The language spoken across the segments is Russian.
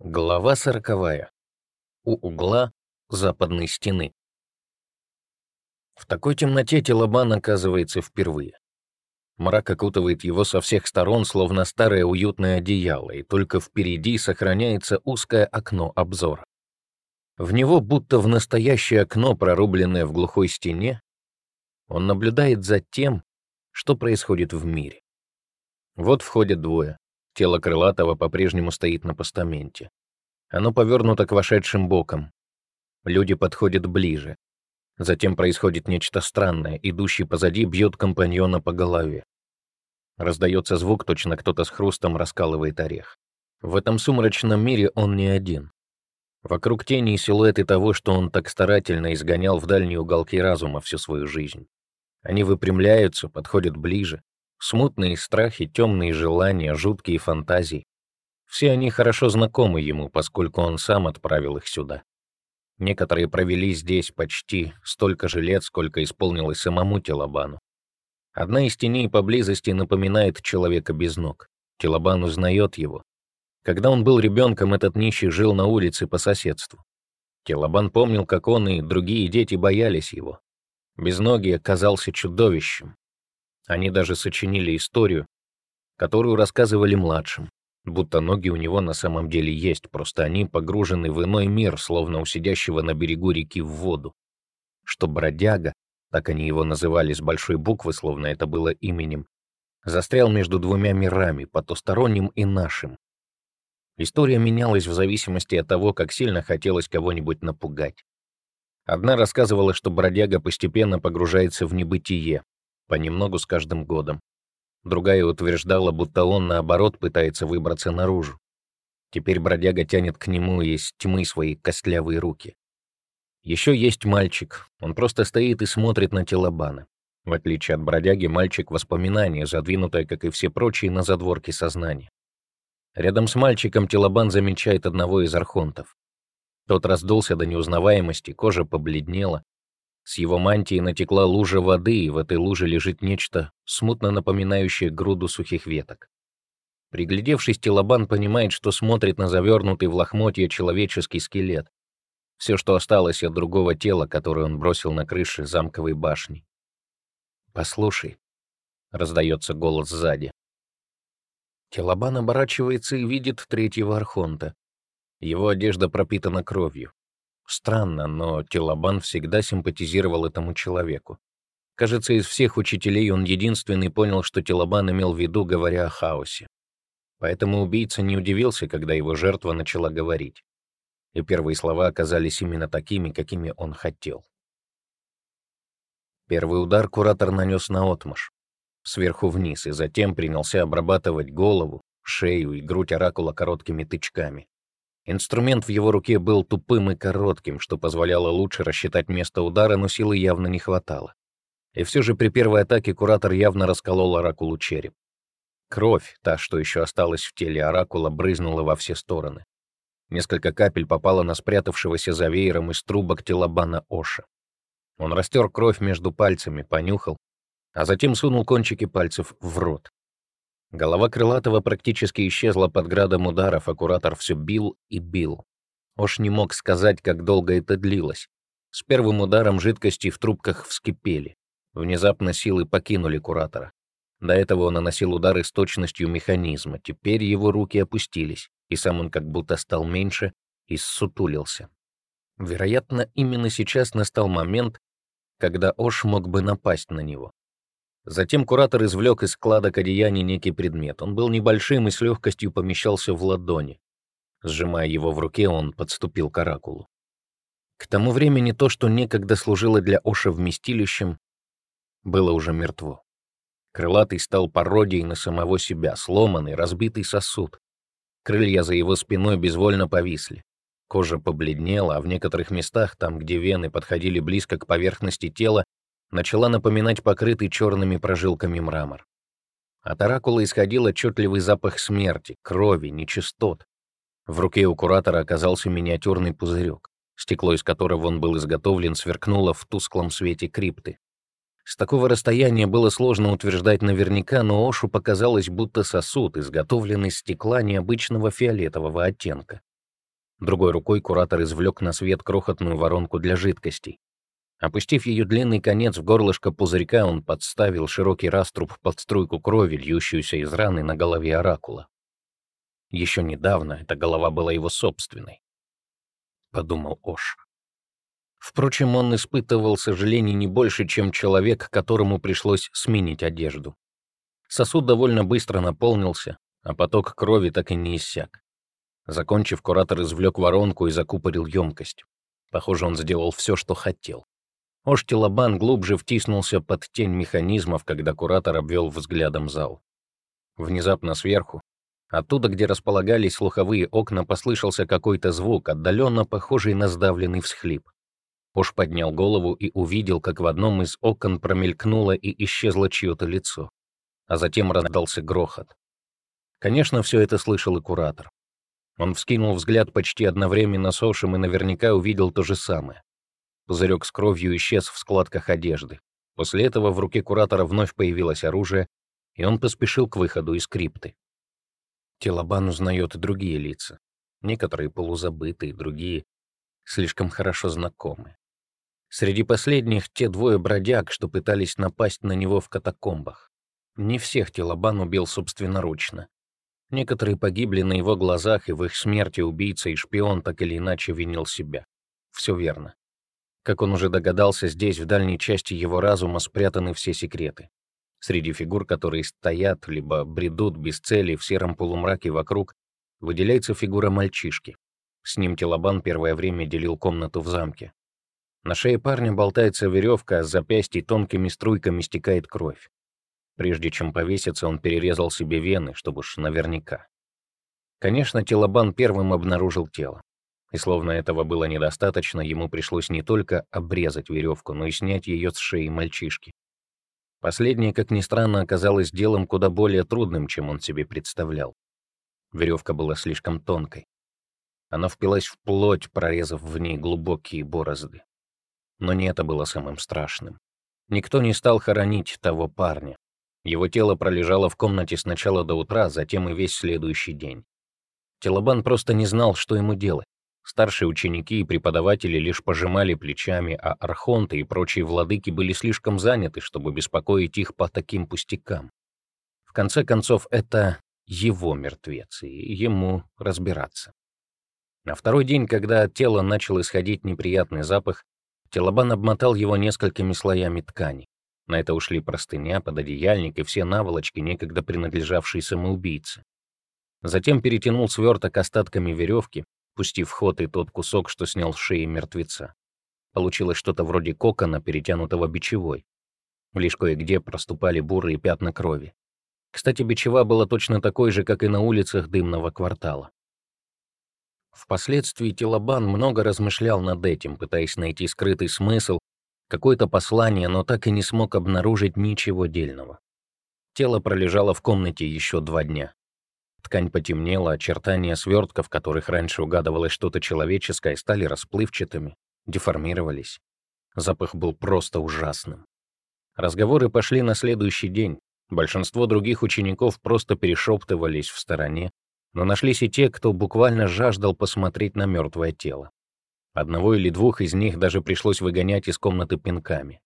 Глава сороковая. У угла западной стены. В такой темноте Телобан оказывается впервые. Мрак окутывает его со всех сторон, словно старое уютное одеяло, и только впереди сохраняется узкое окно обзора. В него, будто в настоящее окно, прорубленное в глухой стене, он наблюдает за тем, что происходит в мире. Вот входят двое. Тело Крылатого по-прежнему стоит на постаменте. Оно повернуто к вошедшим бокам. Люди подходят ближе. Затем происходит нечто странное. Идущий позади бьет компаньона по голове. Раздается звук, точно кто-то с хрустом раскалывает орех. В этом сумрачном мире он не один. Вокруг тени и силуэты того, что он так старательно изгонял в дальние уголки разума всю свою жизнь. Они выпрямляются, подходят ближе, Смутные страхи, темные желания, жуткие фантазии. Все они хорошо знакомы ему, поскольку он сам отправил их сюда. Некоторые провели здесь почти столько же лет, сколько исполнилось самому Телобану. Одна из теней поблизости напоминает человека без ног. Телобан узнает его. Когда он был ребенком, этот нищий жил на улице по соседству. Телобан помнил, как он и другие дети боялись его. Безногий оказался чудовищем, они даже сочинили историю, которую рассказывали младшим, будто ноги у него на самом деле есть, просто они погружены в иной мир, словно у сидящего на берегу реки в воду. Что бродяга, так они его называли с большой буквы, словно это было именем, застрял между двумя мирами, потусторонним и нашим. История менялась в зависимости от того, как сильно хотелось кого-нибудь напугать. Одна рассказывала, что бродяга постепенно погружается в небытие, понемногу с каждым годом. Другая утверждала, будто он, наоборот, пытается выбраться наружу. Теперь бродяга тянет к нему из тьмы свои костлявые руки. Еще есть мальчик, он просто стоит и смотрит на Телобана. В отличие от бродяги, мальчик — воспоминание, задвинутое, как и все прочие, на задворке сознания. Рядом с мальчиком Телобан замечает одного из архонтов. Тот раздулся до неузнаваемости, кожа побледнела, с его мантии натекла лужа воды, и в этой луже лежит нечто, смутно напоминающее груду сухих веток. Приглядевшись, Телобан понимает, что смотрит на завернутый в лохмотье человеческий скелет. Все, что осталось от другого тела, которое он бросил на крыше замковой башни. «Послушай», — раздается голос сзади. Телобан оборачивается и видит третьего архонта. Его одежда пропитана кровью. Странно, но Телобан всегда симпатизировал этому человеку. Кажется, из всех учителей он единственный понял, что Телобан имел в виду, говоря о хаосе. Поэтому убийца не удивился, когда его жертва начала говорить. И первые слова оказались именно такими, какими он хотел. Первый удар куратор нанес на отмаш, сверху вниз, и затем принялся обрабатывать голову, шею и грудь оракула короткими тычками. Инструмент в его руке был тупым и коротким, что позволяло лучше рассчитать место удара, но силы явно не хватало. И все же при первой атаке куратор явно расколол оракулу череп. Кровь, та, что еще осталась в теле оракула, брызнула во все стороны. Несколько капель попало на спрятавшегося за веером из трубок телобана Оша. Он растер кровь между пальцами, понюхал, а затем сунул кончики пальцев в рот. Голова Крылатого практически исчезла под градом ударов, а куратор все бил и бил. Ош не мог сказать, как долго это длилось. С первым ударом жидкости в трубках вскипели. Внезапно силы покинули куратора. До этого он наносил удары с точностью механизма. Теперь его руки опустились, и сам он как будто стал меньше и ссутулился. Вероятно, именно сейчас настал момент, когда Ош мог бы напасть на него. Затем куратор извлек из складок одеяний некий предмет. Он был небольшим и с легкостью помещался в ладони. Сжимая его в руке, он подступил к оракулу. К тому времени то, что некогда служило для Оша вместилищем, было уже мертво. Крылатый стал пародией на самого себя, сломанный, разбитый сосуд. Крылья за его спиной безвольно повисли. Кожа побледнела, а в некоторых местах, там, где вены подходили близко к поверхности тела, начала напоминать покрытый черными прожилками мрамор. От оракула исходил отчетливый запах смерти, крови, нечистот. В руке у куратора оказался миниатюрный пузырек. Стекло, из которого он был изготовлен, сверкнуло в тусклом свете крипты. С такого расстояния было сложно утверждать наверняка, но Ошу показалось, будто сосуд, изготовленный из стекла необычного фиолетового оттенка. Другой рукой куратор извлек на свет крохотную воронку для жидкостей. Опустив ее длинный конец в горлышко пузырька, он подставил широкий раструб под струйку крови, льющуюся из раны на голове оракула. Еще недавно эта голова была его собственной. Подумал Ош. Впрочем, он испытывал сожаление не больше, чем человек, которому пришлось сменить одежду. Сосуд довольно быстро наполнился, а поток крови так и не иссяк. Закончив, куратор извлек воронку и закупорил емкость. Похоже, он сделал все, что хотел. Оштилабан глубже втиснулся под тень механизмов, когда куратор обвел взглядом зал. Внезапно сверху, оттуда, где располагались слуховые окна, послышался какой-то звук, отдаленно похожий на сдавленный всхлип. Ош поднял голову и увидел, как в одном из окон промелькнуло и исчезло чье-то лицо. А затем раздался грохот. Конечно, все это слышал и куратор. Он вскинул взгляд почти одновременно с Ошем и наверняка увидел то же самое. Пузырек с кровью исчез в складках одежды. После этого в руке куратора вновь появилось оружие, и он поспешил к выходу из крипты. Телобан узнает и другие лица. Некоторые полузабытые, другие слишком хорошо знакомы. Среди последних те двое бродяг, что пытались напасть на него в катакомбах. Не всех Телобан убил собственноручно. Некоторые погибли на его глазах, и в их смерти убийца и шпион так или иначе винил себя. Все верно. Как он уже догадался, здесь, в дальней части его разума, спрятаны все секреты. Среди фигур, которые стоят, либо бредут без цели в сером полумраке вокруг, выделяется фигура мальчишки. С ним Телобан первое время делил комнату в замке. На шее парня болтается веревка, а с запястья тонкими струйками стекает кровь. Прежде чем повеситься, он перерезал себе вены, чтобы уж наверняка. Конечно, Телобан первым обнаружил тело. И словно этого было недостаточно, ему пришлось не только обрезать веревку, но и снять ее с шеи мальчишки. Последнее, как ни странно, оказалось делом куда более трудным, чем он себе представлял. Веревка была слишком тонкой. Она впилась в плоть, прорезав в ней глубокие борозды. Но не это было самым страшным. Никто не стал хоронить того парня. Его тело пролежало в комнате сначала до утра, затем и весь следующий день. Телобан просто не знал, что ему делать. Старшие ученики и преподаватели лишь пожимали плечами, а архонты и прочие владыки были слишком заняты, чтобы беспокоить их по таким пустякам. В конце концов, это его мертвец, и ему разбираться. На второй день, когда от тела начал исходить неприятный запах, Телобан обмотал его несколькими слоями ткани. На это ушли простыня, пододеяльник и все наволочки, некогда принадлежавшие самоубийце. Затем перетянул сверток остатками веревки, пустив в ход и тот кусок, что снял с шеи мертвеца. Получилось что-то вроде кокона, перетянутого бичевой. Лишь кое-где проступали бурые пятна крови. Кстати, бичева была точно такой же, как и на улицах дымного квартала. Впоследствии Телобан много размышлял над этим, пытаясь найти скрытый смысл, какое-то послание, но так и не смог обнаружить ничего дельного. Тело пролежало в комнате еще два дня. Ткань потемнела, очертания свертка, в которых раньше угадывалось что-то человеческое, стали расплывчатыми, деформировались. Запах был просто ужасным. Разговоры пошли на следующий день. Большинство других учеников просто перешептывались в стороне, но нашлись и те, кто буквально жаждал посмотреть на мертвое тело. Одного или двух из них даже пришлось выгонять из комнаты пинками.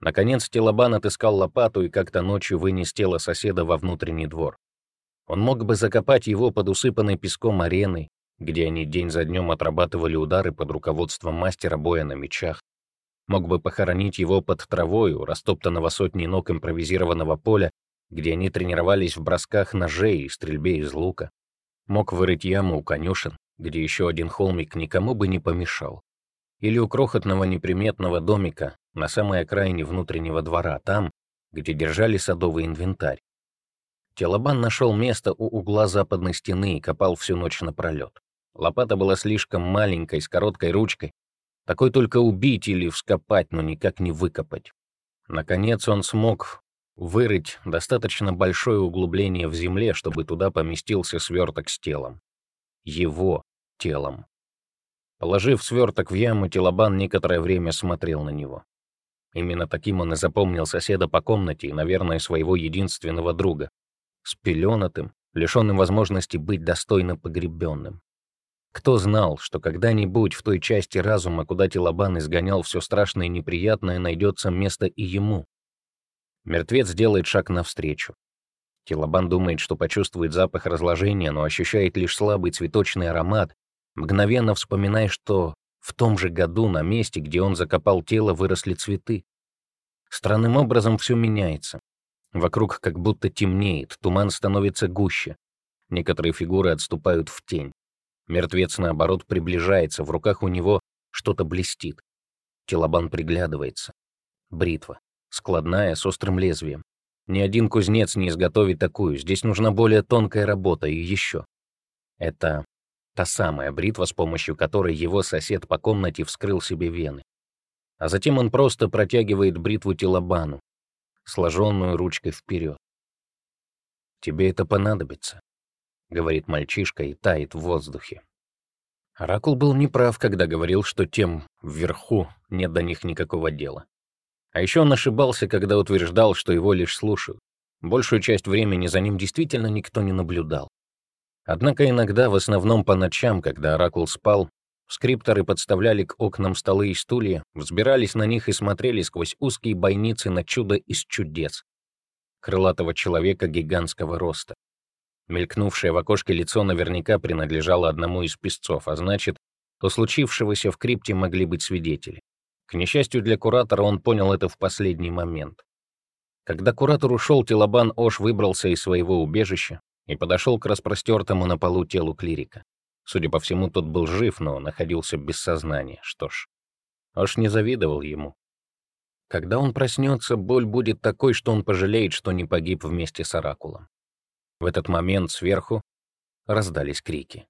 Наконец Телобан отыскал лопату и как-то ночью вынес тело соседа во внутренний двор. Он мог бы закопать его под усыпанной песком ареной, где они день за днем отрабатывали удары под руководством мастера боя на мечах. Мог бы похоронить его под травою, растоптанного сотней ног импровизированного поля, где они тренировались в бросках ножей и стрельбе из лука. Мог вырыть яму у конюшен, где еще один холмик никому бы не помешал. Или у крохотного неприметного домика на самой окраине внутреннего двора, там, где держали садовый инвентарь. Телобан нашел место у угла западной стены и копал всю ночь напролет. Лопата была слишком маленькой, с короткой ручкой. Такой только убить или вскопать, но никак не выкопать. Наконец он смог вырыть достаточно большое углубление в земле, чтобы туда поместился сверток с телом. Его телом. Положив сверток в яму, Телобан некоторое время смотрел на него. Именно таким он и запомнил соседа по комнате и, наверное, своего единственного друга спеленатым, лишенным возможности быть достойно погребенным. Кто знал, что когда-нибудь в той части разума, куда Телобан изгонял все страшное и неприятное, найдется место и ему? Мертвец делает шаг навстречу. Телобан думает, что почувствует запах разложения, но ощущает лишь слабый цветочный аромат, мгновенно вспоминая, что в том же году на месте, где он закопал тело, выросли цветы. Странным образом все меняется. Вокруг как будто темнеет, туман становится гуще. Некоторые фигуры отступают в тень. Мертвец, наоборот, приближается, в руках у него что-то блестит. Телобан приглядывается. Бритва. Складная, с острым лезвием. Ни один кузнец не изготовит такую, здесь нужна более тонкая работа и еще. Это та самая бритва, с помощью которой его сосед по комнате вскрыл себе вены. А затем он просто протягивает бритву Телобану, сложенную ручкой вперед. «Тебе это понадобится», — говорит мальчишка и тает в воздухе. Оракул был неправ, когда говорил, что тем вверху нет до них никакого дела. А еще он ошибался, когда утверждал, что его лишь слушают. Большую часть времени за ним действительно никто не наблюдал. Однако иногда, в основном по ночам, когда Оракул спал, скрипторы подставляли к окнам столы и стулья, взбирались на них и смотрели сквозь узкие бойницы на чудо из чудес. Крылатого человека гигантского роста. Мелькнувшее в окошке лицо наверняка принадлежало одному из песцов, а значит, у случившегося в крипте могли быть свидетели. К несчастью для куратора, он понял это в последний момент. Когда куратор ушел, Телобан Ош выбрался из своего убежища и подошел к распростертому на полу телу клирика. Судя по всему, тот был жив, но находился без сознания. Что ж, Ош не завидовал ему. Когда он проснется, боль будет такой, что он пожалеет, что не погиб вместе с Оракулом. В этот момент сверху раздались крики.